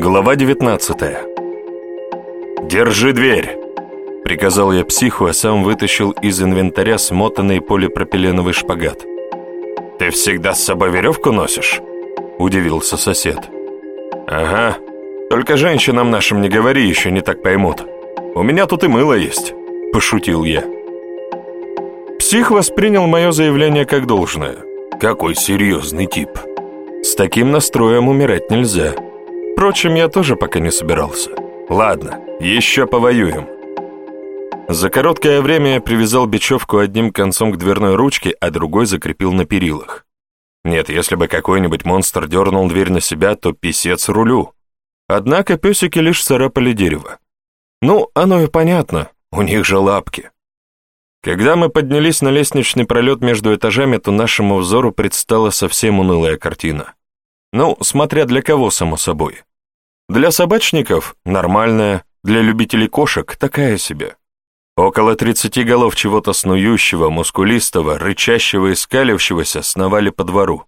Глава 19 «Держи дверь!» — приказал я психу, а сам вытащил из инвентаря смотанный полипропиленовый шпагат. «Ты всегда с собой веревку носишь?» — удивился сосед. «Ага, только женщинам нашим не говори, еще не так поймут. У меня тут и мыло есть», — пошутил я. Псих воспринял мое заявление как должное. Какой серьезный тип. С таким настроем умирать нельзя. Впрочем, я тоже пока не собирался. Ладно, еще повоюем. За короткое время я привязал бечевку одним концом к дверной ручке, а другой закрепил на перилах. Нет, если бы какой-нибудь монстр дернул дверь на себя, то писец рулю. Однако песики лишь царапали дерево. Ну, оно и понятно, у них же лапки. Когда мы поднялись на лестничный пролет между этажами, то нашему взору предстала совсем унылая картина. Ну, смотря для кого, само собой. Для собачников – нормальная, для любителей кошек – такая себе. Около тридцати голов чего-то снующего, мускулистого, рычащего и скалившегося сновали по двору.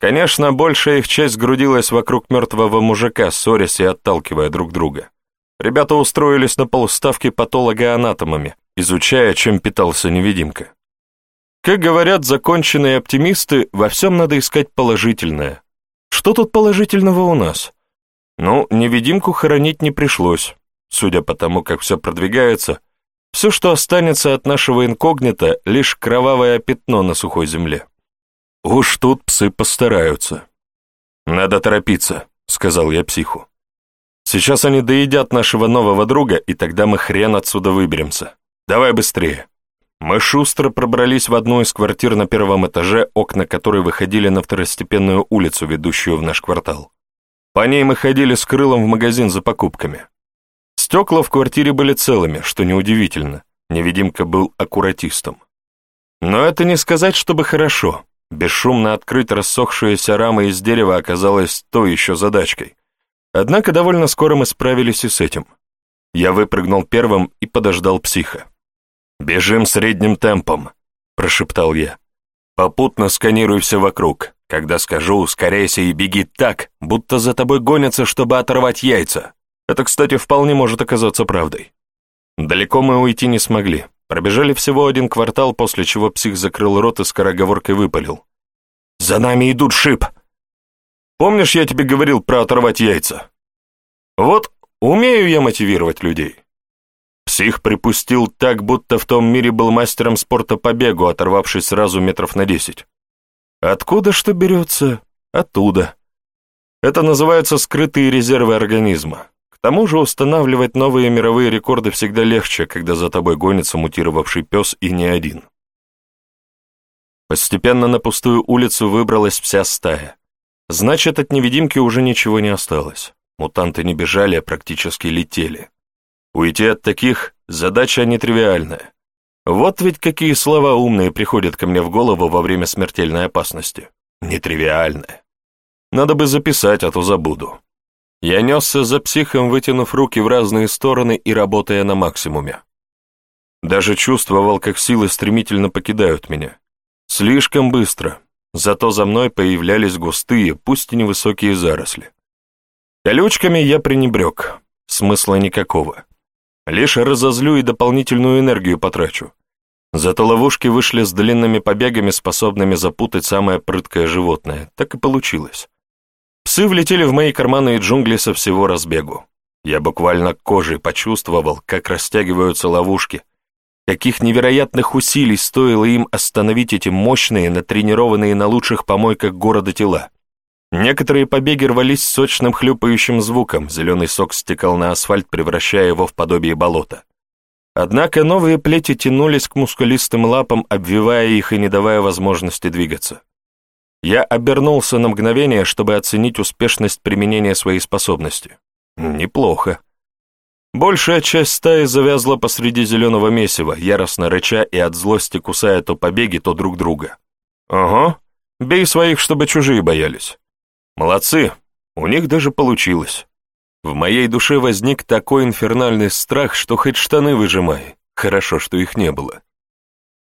Конечно, большая их часть грудилась вокруг мертвого мужика, ссорясь и отталкивая друг друга. Ребята устроились на полставки патологоанатомами, изучая, чем питался невидимка. Как говорят законченные оптимисты, во всем надо искать положительное. Что тут положительного у нас? Ну, невидимку хоронить не пришлось. Судя по тому, как все продвигается, все, что останется от нашего инкогнито, лишь кровавое пятно на сухой земле. Уж тут псы постараются. Надо торопиться, сказал я психу. Сейчас они доедят нашего нового друга, и тогда мы хрен отсюда выберемся. Давай быстрее. Мы шустро пробрались в одну из квартир на первом этаже, окна которой выходили на второстепенную улицу, ведущую в наш квартал. По ней мы ходили с крылом в магазин за покупками. Стекла в квартире были целыми, что неудивительно. Невидимка был аккуратистом. Но это не сказать, чтобы хорошо. Бесшумно открыть рассохшиеся рамы из дерева оказалось то еще задачкой. Однако довольно скоро мы справились и с этим. Я выпрыгнул первым и подождал психа. «Бежим средним темпом», — прошептал я. «Попутно сканируй все вокруг. Когда скажу, ускоряйся и беги так, будто за тобой гонятся, чтобы оторвать яйца. Это, кстати, вполне может оказаться правдой». Далеко мы уйти не смогли. Пробежали всего один квартал, после чего псих закрыл рот и скороговоркой выпалил. «За нами идут шип!» «Помнишь, я тебе говорил про оторвать яйца?» «Вот умею я мотивировать людей». Псих припустил так, будто в том мире был мастером спорта по бегу, оторвавшись сразу метров на десять. Откуда что берется? Оттуда. Это называется скрытые резервы организма. К тому же устанавливать новые мировые рекорды всегда легче, когда за тобой гонится мутировавший пес и не один. Постепенно на пустую улицу выбралась вся стая. Значит, от невидимки уже ничего не осталось. Мутанты не бежали, а практически летели. Уйти от таких – задача нетривиальная. Вот ведь какие слова умные приходят ко мне в голову во время смертельной опасности. Нетривиальная. Надо бы записать, а то забуду. Я несся за психом, вытянув руки в разные стороны и работая на максимуме. Даже чувствовал, как силы стремительно покидают меня. Слишком быстро, зато за мной появлялись густые, пусть и невысокие заросли. Колючками я пренебрег, смысла никакого. Лишь разозлю и дополнительную энергию потрачу. Зато ловушки вышли с длинными побегами, способными запутать самое прыткое животное. Так и получилось. Псы влетели в мои карманы и джунгли со всего разбегу. Я буквально кожей почувствовал, как растягиваются ловушки, каких невероятных усилий стоило им остановить эти мощные, натренированные на лучших помойках города тела. Некоторые побеги рвались с сочным хлюпающим звуком, зеленый сок стекал на асфальт, превращая его в подобие болота. Однако новые плети тянулись к мускулистым лапам, обвивая их и не давая возможности двигаться. Я обернулся на мгновение, чтобы оценить успешность применения своей способности. Неплохо. Большая часть стаи завязла посреди зеленого месива, яростно рыча и от злости кусая то побеги, то друг друга. Ага, бей своих, чтобы чужие боялись. Молодцы, у них даже получилось. В моей душе возник такой инфернальный страх, что хоть штаны выжимай. Хорошо, что их не было.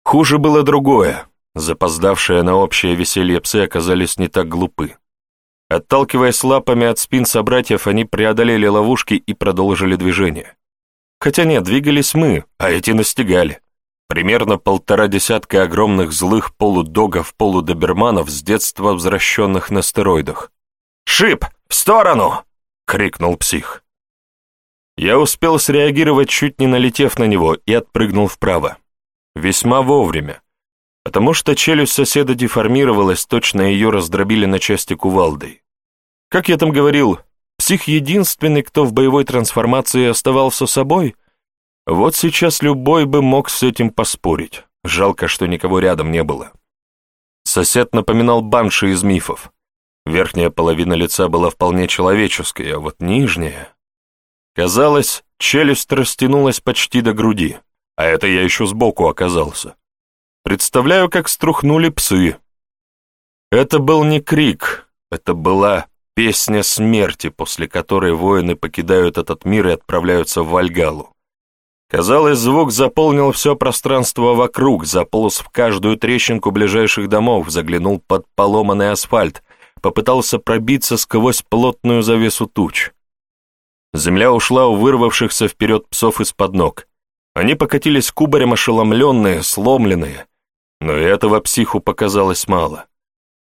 Хуже было другое. Запоздавшие на общее веселье псы оказались не так глупы. Отталкиваясь лапами от спин собратьев, они преодолели ловушки и продолжили движение. Хотя нет, двигались мы, а эти настигали. Примерно полтора десятка огромных злых полудогов-полудоберманов с детства возвращенных на стероидах. «Шип! В сторону!» — крикнул псих. Я успел среагировать, чуть не налетев на него, и отпрыгнул вправо. Весьма вовремя, потому что челюсть соседа деформировалась, точно ее раздробили на части кувалдой. Как я там говорил, псих единственный, кто в боевой трансформации оставался собой — вот сейчас любой бы мог с этим поспорить. Жалко, что никого рядом не было. Сосед напоминал банши из мифов. Верхняя половина лица была вполне человеческой, а вот нижняя... Казалось, челюсть растянулась почти до груди, а это я еще сбоку оказался. Представляю, как струхнули псы. Это был не крик, это была песня смерти, после которой воины покидают этот мир и отправляются в Вальгалу. Казалось, звук заполнил все пространство вокруг, заполз в каждую трещинку ближайших домов, заглянул под поломанный асфальт, попытался пробиться сквозь плотную завесу туч. Земля ушла у вырвавшихся вперед псов из-под ног. Они покатились кубарем ошеломленные, сломленные. Но этого психу показалось мало.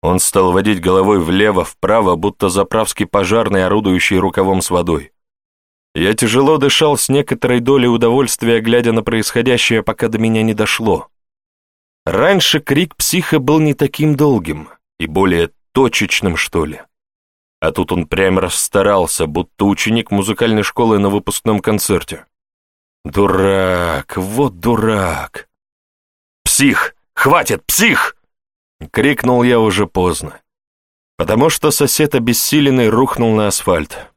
Он стал водить головой влево-вправо, будто заправский пожарный, орудующий рукавом с водой. Я тяжело дышал с некоторой долей удовольствия, глядя на происходящее, пока до меня не дошло. Раньше крик психа был не таким долгим и более точечным, что ли. А тут он прям расстарался, будто ученик музыкальной школы на выпускном концерте. Дурак, вот дурак. «Псих! Хватит, псих!» — крикнул я уже поздно, потому что сосед обессиленный рухнул на асфальт.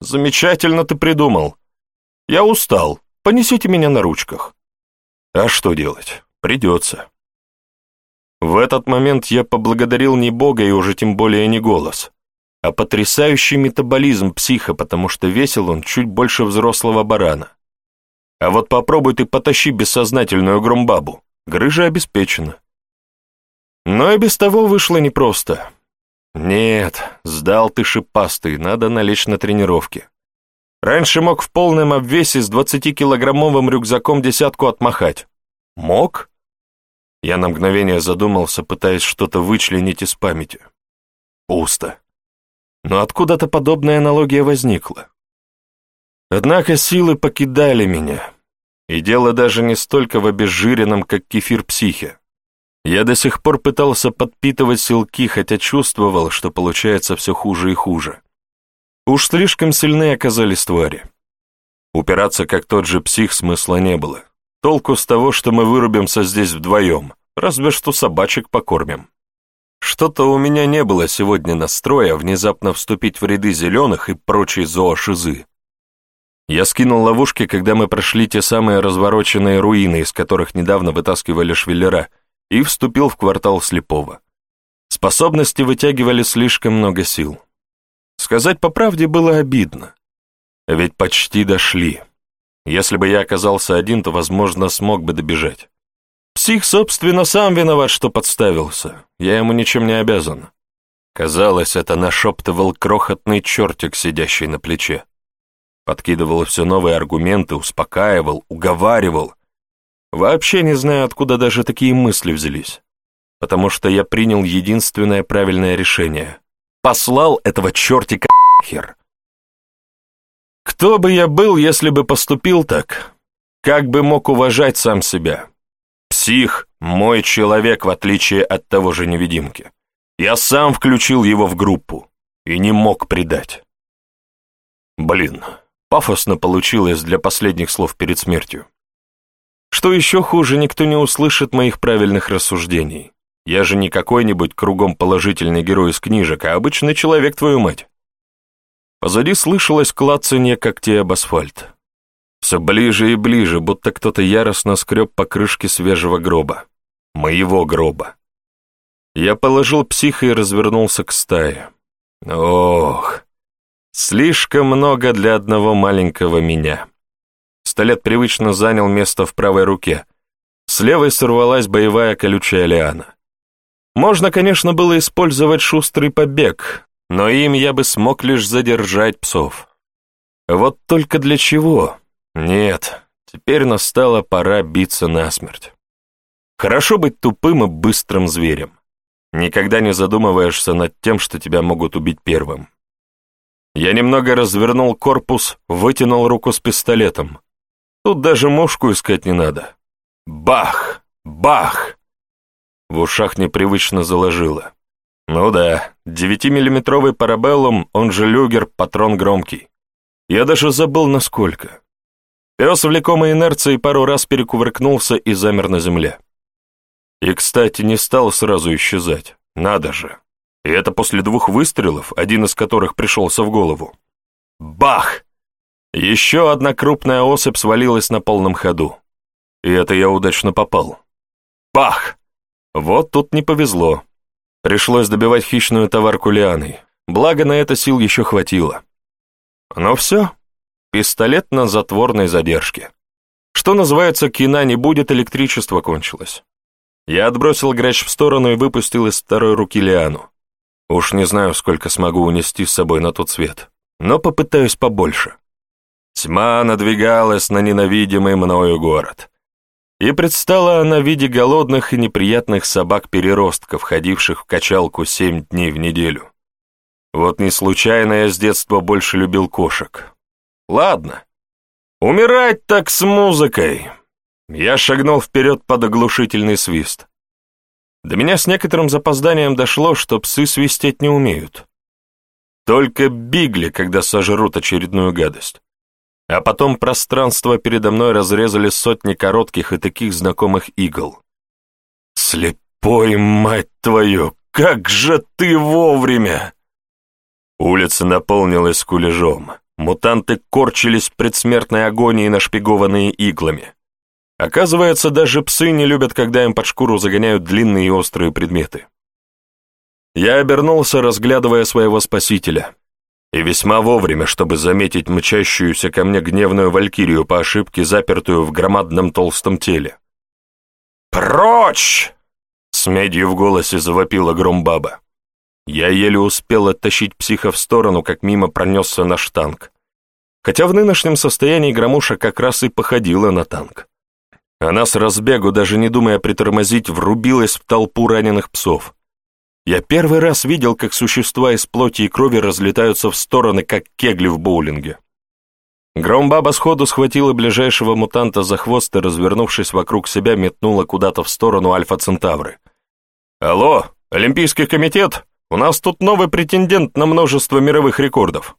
Замечательно ты придумал. Я устал. Понесите меня на ручках. А что делать? Придется. В этот момент я поблагодарил не Бога и уже тем более не голос, а потрясающий метаболизм психа, потому что весил он чуть больше взрослого барана. А вот попробуй ты потащи бессознательную громбабу, грыжа обеспечена. Но и без того вышло непросто. «Нет, сдал ты шипастый, надо налечь на тренировки. Раньше мог в полном обвесе с 20-килограммовым рюкзаком десятку отмахать. Мог?» Я на мгновение задумался, пытаясь что-то вычленить из памяти. Пусто. Но откуда-то подобная аналогия возникла. Однако силы покидали меня. И дело даже не столько в обезжиренном, как кефир психе. Я до сих пор пытался подпитывать силки, хотя чувствовал, что получается все хуже и хуже. Уж слишком сильны оказались твари. Упираться, как тот же псих, смысла не было. Толку с того, что мы вырубимся здесь вдвоем, разве что собачек покормим. Что-то у меня не было сегодня настроя внезапно вступить в ряды зеленых и прочей зоошизы. Я скинул ловушки, когда мы прошли те самые развороченные руины, из которых недавно вытаскивали швеллера — и вступил в квартал слепого. Способности вытягивали слишком много сил. Сказать по правде было обидно. Ведь почти дошли. Если бы я оказался один, то, возможно, смог бы добежать. Псих, собственно, сам виноват, что подставился. Я ему ничем не обязан. Казалось, это нашептывал крохотный чертик, сидящий на плече. Подкидывал все новые аргументы, успокаивал, уговаривал, Вообще не знаю, откуда даже такие мысли взялись. Потому что я принял единственное правильное решение. Послал этого чертика хер. Кто бы я был, если бы поступил так? Как бы мог уважать сам себя? Псих — мой человек, в отличие от того же невидимки. Я сам включил его в группу и не мог предать. Блин, пафосно получилось для последних слов перед смертью. Что еще хуже, никто не услышит моих правильных рассуждений. Я же не какой-нибудь кругом положительный герой из книжек, а обычный человек, твою мать. Позади слышалось клацанье когтей об асфальт. Все ближе и ближе, будто кто-то яростно скреб по крышке свежего гроба. Моего гроба. Я положил психа и развернулся к стае. Ох, слишком много для одного маленького меня. Пистолет привычно занял место в правой руке. С левой сорвалась боевая колючая лиана. Можно, конечно, было использовать шустрый побег, но им я бы смог лишь задержать псов. Вот только для чего? Нет, теперь настала пора биться насмерть. Хорошо быть тупым и быстрым зверем. Никогда не задумываешься над тем, что тебя могут убить первым. Я немного развернул корпус, вытянул руку с пистолетом. Тут даже мушку искать не надо. Бах! Бах! В ушах непривычно заложило. Ну да, девятимиллиметровый парабеллум, он же люгер, патрон громкий. Я даже забыл, насколько. Пес, влекомый инерцией, пару раз перекувыркнулся и замер на земле. И, кстати, не стал сразу исчезать. Надо же. И это после двух выстрелов, один из которых пришелся в голову. Бах! Еще одна крупная особь свалилась на полном ходу. И это я удачно попал. Бах! Вот тут не повезло. Пришлось добивать хищную товарку лианой. Благо, на это сил еще хватило. Но все. Пистолет на затворной задержке. Что называется, кино не будет, электричество кончилось. Я отбросил грач в сторону и выпустил из второй руки лиану. Уж не знаю, сколько смогу унести с собой на тот свет, но попытаюсь побольше. Тьма надвигалась на ненавидимый мною город и предстала она в виде голодных и неприятных собак-переростков, ходивших в качалку семь дней в неделю. Вот не случайно я с детства больше любил кошек. Ладно, умирать так с музыкой. Я шагнул вперед под оглушительный свист. До меня с некоторым запозданием дошло, что псы свистеть не умеют. Только бигли, когда сожрут очередную гадость а потом пространство передо мной разрезали сотни коротких и таких знакомых игл. «Слепой, мать твою, как же ты вовремя!» Улица наполнилась кулежом. Мутанты корчились в предсмертной агонии, нашпигованные иглами. Оказывается, даже псы не любят, когда им под шкуру загоняют длинные и острые предметы. Я обернулся, разглядывая своего спасителя. И весьма вовремя, чтобы заметить мчащуюся ко мне гневную валькирию по ошибке, запертую в громадном толстом теле. «Прочь!» — с медью в голосе завопила громбаба. Я еле успел оттащить психа в сторону, как мимо пронесся наш танк. Хотя в нынешнем состоянии громуша как раз и походила на танк. Она с разбегу, даже не думая притормозить, врубилась в толпу раненых псов. Я первый раз видел, как существа из плоти и крови разлетаются в стороны, как кегли в боулинге. Громбаба сходу схватила ближайшего мутанта за хвост и, развернувшись вокруг себя, метнула куда-то в сторону Альфа-Центавры. «Алло, Олимпийский комитет? У нас тут новый претендент на множество мировых рекордов».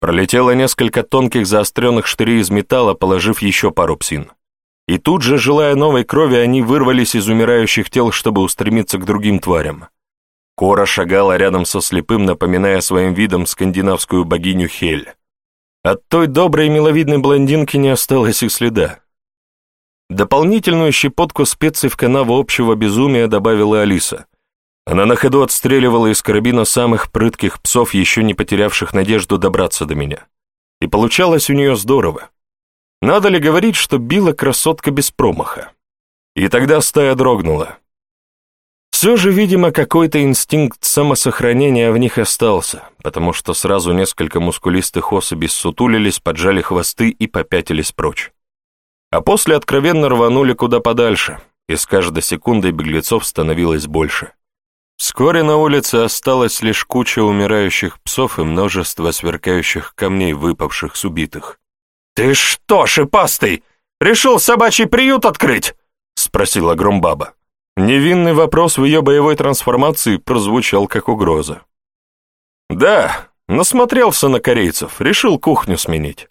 Пролетело несколько тонких заостренных штырей из металла, положив еще пару псин. И тут же, желая новой крови, они вырвались из умирающих тел, чтобы устремиться к другим тварям. Кора шагала рядом со слепым, напоминая своим видом скандинавскую богиню Хель. От той доброй миловидной блондинки не осталось и следа. Дополнительную щепотку специй в канаву общего безумия добавила Алиса. Она на ходу отстреливала из карабина самых прытких псов, еще не потерявших надежду добраться до меня. И получалось у нее здорово. Надо ли говорить, что била красотка без промаха? И тогда стая дрогнула. Все же, видимо, какой-то инстинкт самосохранения в них остался, потому что сразу несколько мускулистых особей сутулились, поджали хвосты и попятились прочь. А после откровенно рванули куда подальше, и с каждой секундой беглецов становилось больше. Вскоре на улице осталась лишь куча умирающих псов и множество сверкающих камней, выпавших с убитых. «Ты что, шипастый, решил собачий приют открыть?» — спросила Громбаба. Невинный вопрос в ее боевой трансформации прозвучал как угроза. «Да, насмотрелся на корейцев, решил кухню сменить.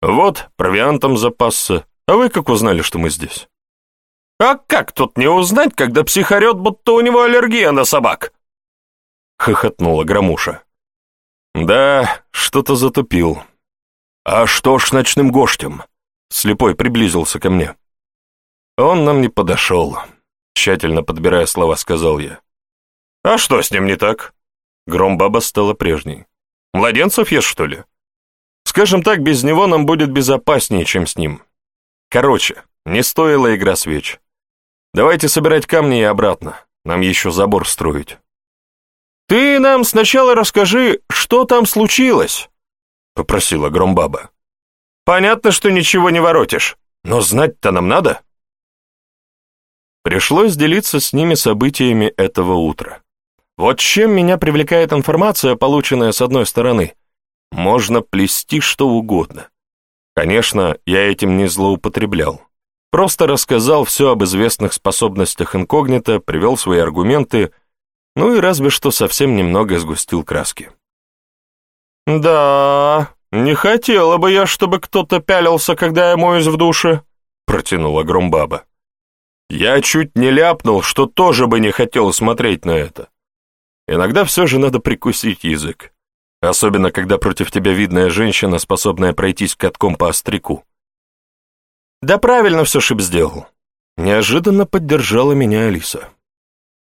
Вот, провиантом запасся, а вы как узнали, что мы здесь?» «А как тут не узнать, когда псих орет, будто у него аллергия на собак?» Хохотнула Громуша. «Да, что-то затупил. А что ж ночным гостем?» Слепой приблизился ко мне. Он нам не подошел. Тщательно подбирая слова, сказал я. «А что с ним не так?» Громбаба стала прежней. «Младенцев ешь, что ли?» «Скажем так, без него нам будет безопаснее, чем с ним. Короче, не стоила игра свеч. Давайте собирать камни и обратно. Нам еще забор строить». «Ты нам сначала расскажи, что там случилось?» — попросила Громбаба. «Понятно, что ничего не воротишь, но знать-то нам надо». Пришлось делиться с ними событиями этого утра. Вот чем меня привлекает информация, полученная с одной стороны. Можно плести что угодно. Конечно, я этим не злоупотреблял. Просто рассказал все об известных способностях инкогнито, привел свои аргументы, ну и разве что совсем немного сгустил краски. «Да, не хотела бы я, чтобы кто-то пялился, когда я моюсь в душе», — протянула Громбаба. Я чуть не ляпнул, что тоже бы не хотел смотреть на это. Иногда все же надо прикусить язык, особенно когда против тебя видная женщина, способная пройтись катком по остряку. Да правильно все Шип сделал. Неожиданно поддержала меня Алиса.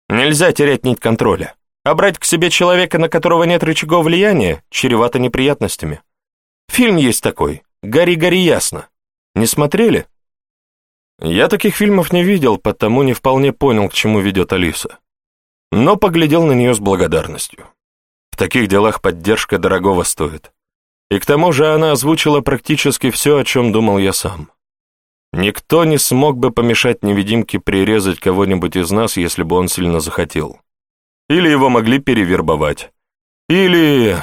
Нельзя терять нить контроля. А брать к себе человека, на которого нет рычагов влияния, чревато неприятностями. Фильм есть такой «Гори-гори ясно». Не смотрели? Я таких фильмов не видел, потому не вполне понял, к чему ведет Алиса. Но поглядел на нее с благодарностью. В таких делах поддержка дорогого стоит. И к тому же она озвучила практически все, о чем думал я сам. Никто не смог бы помешать невидимке прирезать кого-нибудь из нас, если бы он сильно захотел. Или его могли перевербовать. Или...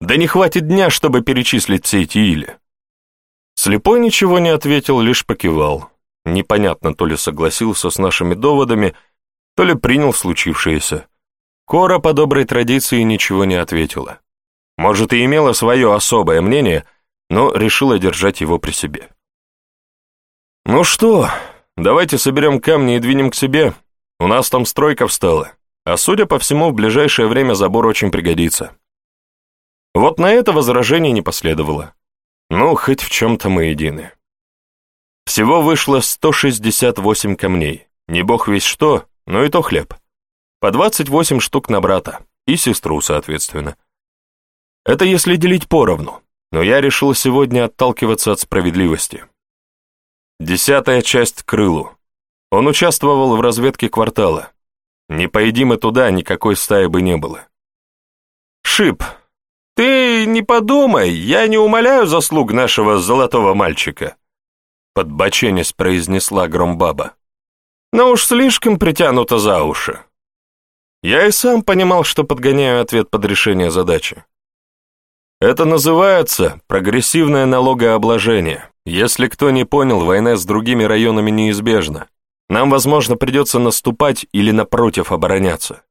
Да не хватит дня, чтобы перечислить все эти «или». Слепой ничего не ответил, лишь покивал. Непонятно, то ли согласился с нашими доводами, то ли принял случившееся. Кора по доброй традиции ничего не ответила. Может, и имела свое особое мнение, но решила держать его при себе. «Ну что, давайте соберем камни и двинем к себе. У нас там стройка встала, а судя по всему, в ближайшее время забор очень пригодится». Вот на это возражение не последовало. Ну, хоть в чем-то мы едины. Всего вышло 168 камней. Не бог весь что, но и то хлеб. По 28 штук на брата и сестру, соответственно. Это если делить поровну, но я решил сегодня отталкиваться от справедливости. Десятая часть Крылу. Он участвовал в разведке квартала. Не поедим мы туда, никакой стаи бы не было. Шип, ты не подумай, я не умоляю заслуг нашего золотого мальчика. Подбоченясь произнесла Громбаба. Но уж слишком притянуто за уши. Я и сам понимал, что подгоняю ответ под решение задачи. Это называется прогрессивное налогообложение. Если кто не понял, война с другими районами неизбежна. Нам, возможно, придется наступать или, напротив, обороняться.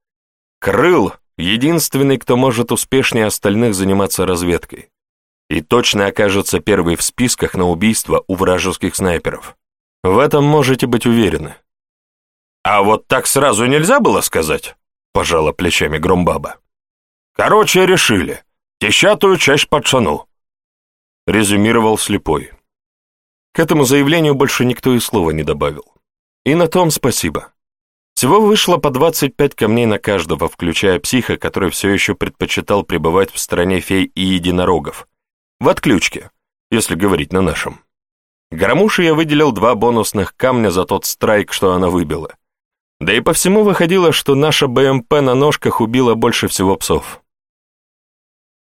Крыл — единственный, кто может успешнее остальных заниматься разведкой. И точно окажется первый в списках на убийство у вражеских снайперов. В этом можете быть уверены. «А вот так сразу нельзя было сказать?» — пожала плечами Громбаба. «Короче, решили. Десятую часть пацану», — резюмировал слепой. К этому заявлению больше никто и слова не добавил. И на том спасибо. Всего вышло по 25 камней на каждого, включая психа, который все еще предпочитал пребывать в стране фей и единорогов. В отключке, если говорить на нашем. Громуши я выделил два бонусных камня за тот страйк, что она выбила. Да и по всему выходило, что наша БМП на ножках убила больше всего псов.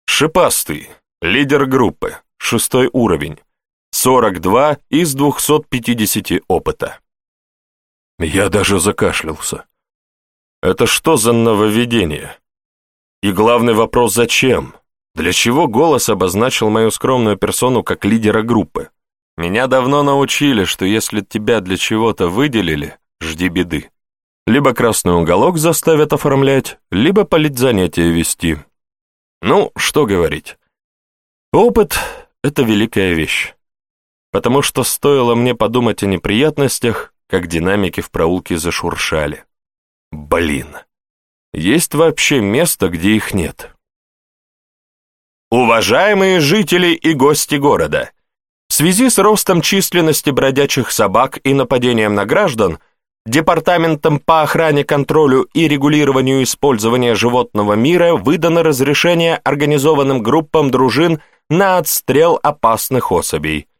Шипастый, лидер группы, шестой уровень. 42 из 250 опыта. Я даже закашлялся. Это что за нововведение? И главный вопрос, зачем? Для чего голос обозначил мою скромную персону как лидера группы? Меня давно научили, что если тебя для чего-то выделили, жди беды. Либо красный уголок заставят оформлять, либо политзанятие вести. Ну, что говорить. Опыт — это великая вещь потому что стоило мне подумать о неприятностях, как динамики в проулке зашуршали. Блин, есть вообще место, где их нет. Уважаемые жители и гости города, в связи с ростом численности бродячих собак и нападением на граждан, Департаментом по охране, контролю и регулированию использования животного мира выдано разрешение организованным группам дружин на отстрел опасных особей –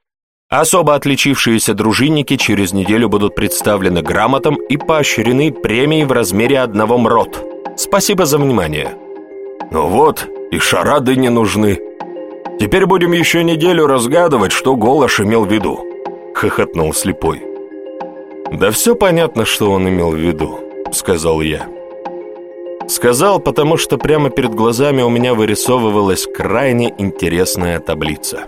Особо отличившиеся дружинники через неделю будут представлены грамотам и поощрены премией в размере одного мрот. Спасибо за внимание. Ну вот, и шарады не нужны. Теперь будем еще неделю разгадывать, что Голош имел в виду, хохотнул слепой. Да все понятно, что он имел в виду, сказал я. Сказал, потому что прямо перед глазами у меня вырисовывалась крайне интересная таблица.